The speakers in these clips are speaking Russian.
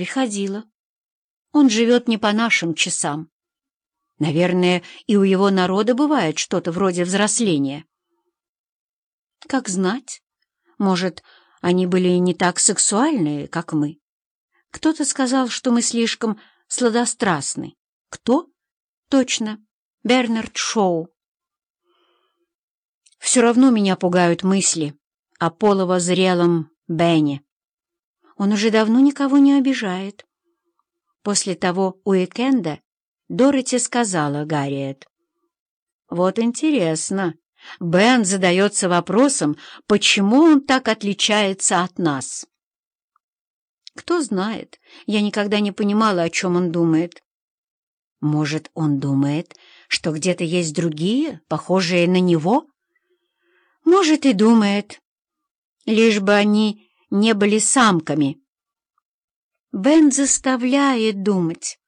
приходила. Он живет не по нашим часам. Наверное, и у его народа бывает что-то вроде взросления. Как знать, может, они были не так сексуальные, как мы. Кто-то сказал, что мы слишком сладострастны. Кто? Точно, Бернард Шоу. Все равно меня пугают мысли о половозрелом Бенне. Он уже давно никого не обижает. После того уикенда Дороти сказала Гарриет. «Вот интересно, Бен задается вопросом, почему он так отличается от нас?» «Кто знает, я никогда не понимала, о чем он думает». «Может, он думает, что где-то есть другие, похожие на него?» «Может, и думает, лишь бы они не были самками». Бен заставляет думать,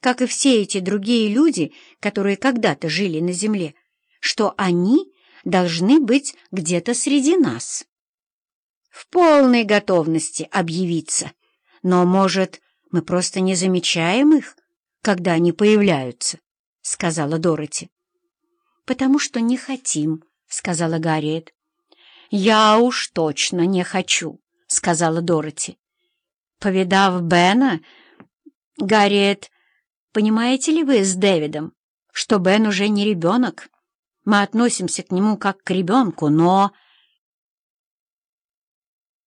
как и все эти другие люди, которые когда-то жили на земле, что они должны быть где-то среди нас. В полной готовности объявиться. Но, может, мы просто не замечаем их, когда они появляются, — сказала Дороти. — Потому что не хотим, — сказала Гарриет. — Я уж точно не хочу, — сказала Дороти. Повидав Бена, Гарриет, понимаете ли вы с Дэвидом, что Бен уже не ребенок? Мы относимся к нему как к ребенку, но...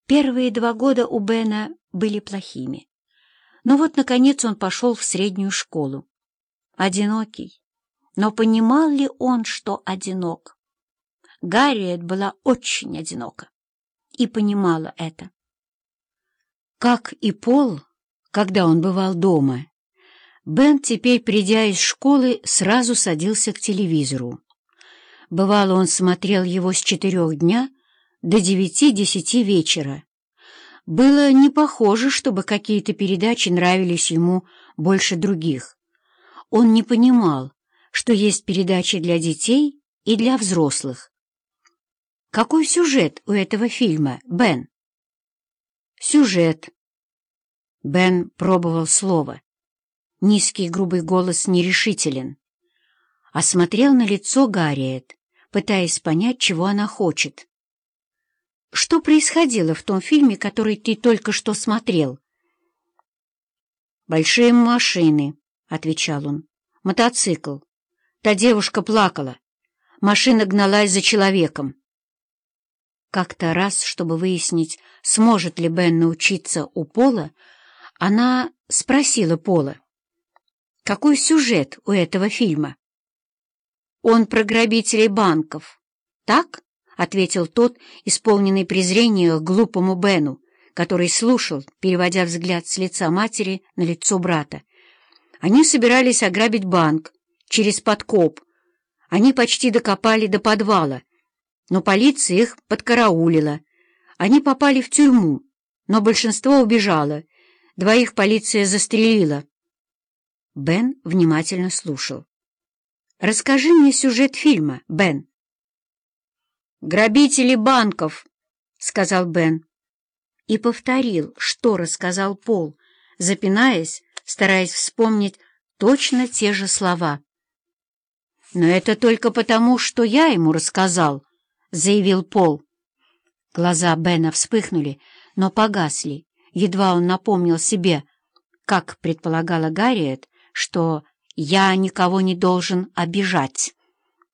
Первые два года у Бена были плохими. Но вот, наконец, он пошел в среднюю школу. Одинокий. Но понимал ли он, что одинок? Гарриет была очень одинока и понимала это. Как и Пол, когда он бывал дома, Бен теперь, придя из школы, сразу садился к телевизору. Бывало, он смотрел его с четырех дня до девяти-десяти вечера. Было не похоже, чтобы какие-то передачи нравились ему больше других. Он не понимал, что есть передачи для детей и для взрослых. Какой сюжет у этого фильма, Бен? Сюжет. Бен пробовал слово. Низкий грубый голос нерешителен. Осмотрел на лицо Гарриет, пытаясь понять, чего она хочет. «Что происходило в том фильме, который ты только что смотрел?» «Большие машины», — отвечал он. «Мотоцикл. Та девушка плакала. Машина гналась за человеком. Как-то раз, чтобы выяснить, сможет ли Бен научиться у Пола, она спросила Пола, какой сюжет у этого фильма? «Он про грабителей банков, так?» — ответил тот, исполненный презрения к глупому Бену, который слушал, переводя взгляд с лица матери на лицо брата. Они собирались ограбить банк через подкоп. Они почти докопали до подвала, но полиция их подкараулила. Они попали в тюрьму, но большинство убежало. Двоих полиция застрелила. Бен внимательно слушал. «Расскажи мне сюжет фильма, Бен». «Грабители банков», — сказал Бен. И повторил, что рассказал Пол, запинаясь, стараясь вспомнить точно те же слова. «Но это только потому, что я ему рассказал», — заявил Пол. Глаза Бена вспыхнули, но погасли. Едва он напомнил себе, как предполагала Гарриет, что «я никого не должен обижать».